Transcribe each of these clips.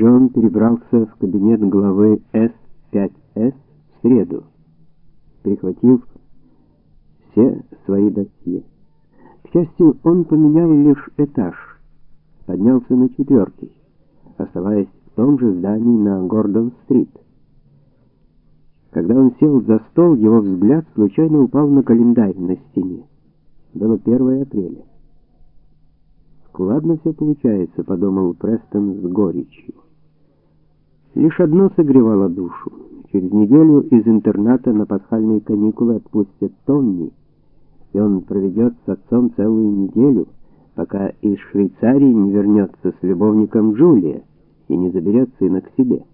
Джон перебрался в кабинет главы С5С в среду, прихватив все свои досье. К счастью, он поменял лишь этаж, поднялся на четвертый, оставаясь в том же здании на Гордон-стрит. Когда он сел за стол, его взгляд случайно упал на календарь на стене. Было 1 апреля. Складно все получается, подумал Престон с горечью. Лишь одно согревало душу. Через неделю из интерната на пасхальные каникулы отпустят Томми, и он проведет с отцом целую неделю, пока из Швейцарии не вернется с любовником Джулия и не заберет сына к себе.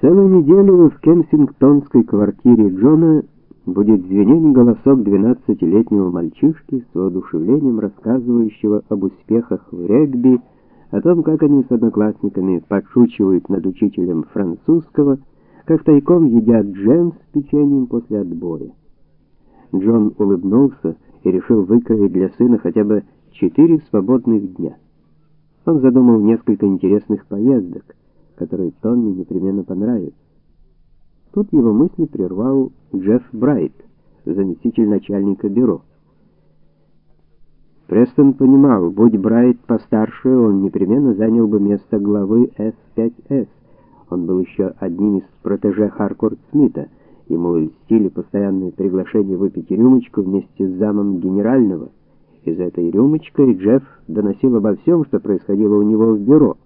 Целую неделю в кенсингтонской квартире Джона будет звенеть голосок двенадцатилетнего мальчишки с воодушевлением рассказывающего об успехах в регби, о том, как они с одноклассниками подшучивают над учителем французского, как тайком едят джем с печеньем после отбоя. Джон улыбнулся и решил выкроить для сына хотя бы четыре свободных дня. Он задумал несколько интересных поездок, которые Томми непременно понравятся. Тут его мысли прервал Джефф Брайт, заместитель начальника бюро. Престон понимал, будь Брайт постарше, он непременно занял бы место главы С5С. Он был еще одним из протеже Харкорт Смита. Ему льстили постоянные приглашения выпить рюмочку вместе с замом генерального. Из этой рюмочкой Джефф доносил обо всем, что происходило у него в бюро.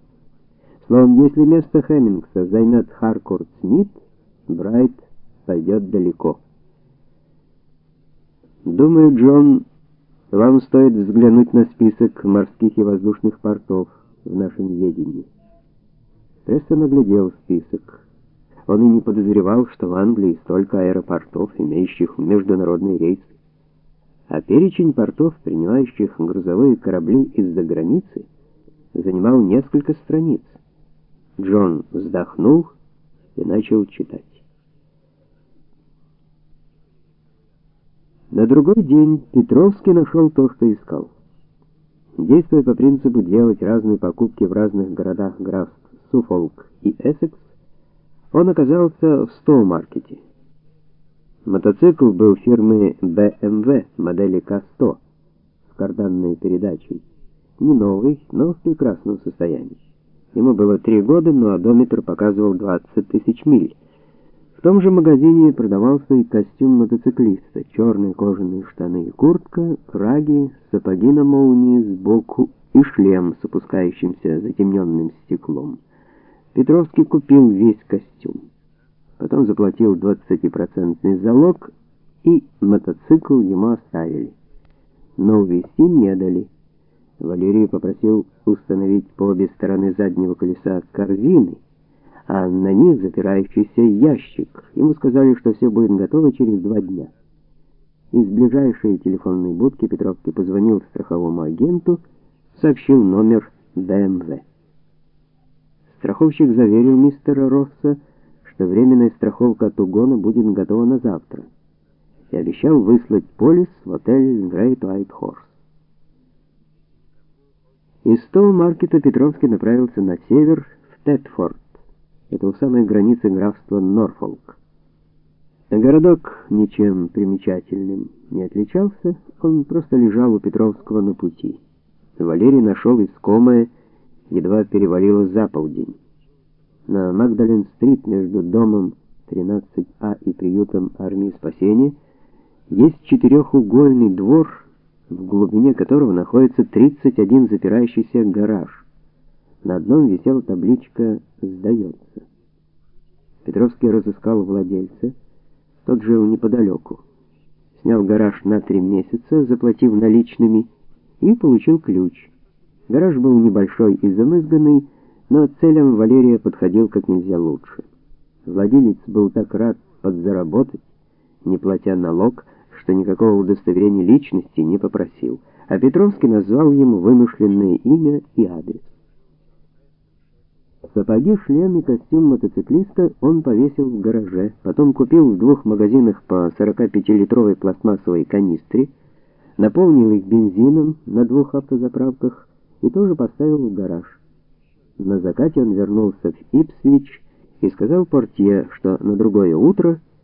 Словом, если место Хеммингса займет Харкорт Смит, Брайт пойдет далеко. Думаю, Джон, вам стоит взглянуть на список морских и воздушных портов в нашем ведении. Престон оглядел список. Он и не подозревал, что в Англии столько аэропортов, имеющих международные рейсы. А перечень портов, принимающих грузовые корабли из-за границы, занимал несколько страниц. Джон вздохнул и начал читать. На другой день Петровский нашел то, что искал. Действуя по принципу делать разные покупки в разных городах графств Суффолк и Эссекс, он оказался в Стоу-маркете. Мотоцикл был фирмы BMW модели К100 с карданной передачей. Не новый, но в прекрасном состоянии. Ему было три года, но одометр показывал 20 тысяч миль. В том же магазине продавался и костюм мотоциклиста, черные кожаные штаны и куртка, краги, сапоги на молнии сбоку и шлем с опускающимся затемненным стеклом. Петровский купил весь костюм. Потом заплатил 20% залог, и мотоцикл ему оставили. Но увезти не дали. Валерий попросил установить по обе стороны заднего колеса корзины а на них запирающийся ящик. Ему сказали, что все будет готово через два дня. Из ближайшей телефонной будки Петровский позвонил страховому агенту, сообщил номер БМВ. Страховщик заверил мистера Росса, что временная страховка от угона будет готова на завтра, и обещал выслать полис в отель Great White Horse. Из Стоу-маркета Петровский направился на север, в Тетфорд, это у самой границы графства Норфолк. Городок ничем примечательным не отличался, он просто лежал у Петровского на пути. Валерий нашел искомое, едва перевалило за полдень. На Магдален-стрит между домом 13А и приютом армии спасения есть четырехугольный двор, в глубине которого находится 31 запирающийся гараж. На одном висела табличка «Сдается». Петровский разыскал владельца, тот жил неподалеку. Снял гараж на три месяца, заплатив наличными, и получил ключ. Гараж был небольшой и замызганный, но целям Валерия подходил как нельзя лучше. Владелец был так рад подзаработать, не платя налог, что никакого удостоверения личности не попросил, а Петровский назвал ему вымышленное имя и адрес. Сапоги, шлем и костюм мотоциклиста он повесил в гараже, потом купил в двух магазинах по 45-литровой пластмассовой канистре, наполнил их бензином на двух автозаправках и тоже поставил в гараж. На закате он вернулся в Ипсвич и сказал портье, что на другое утро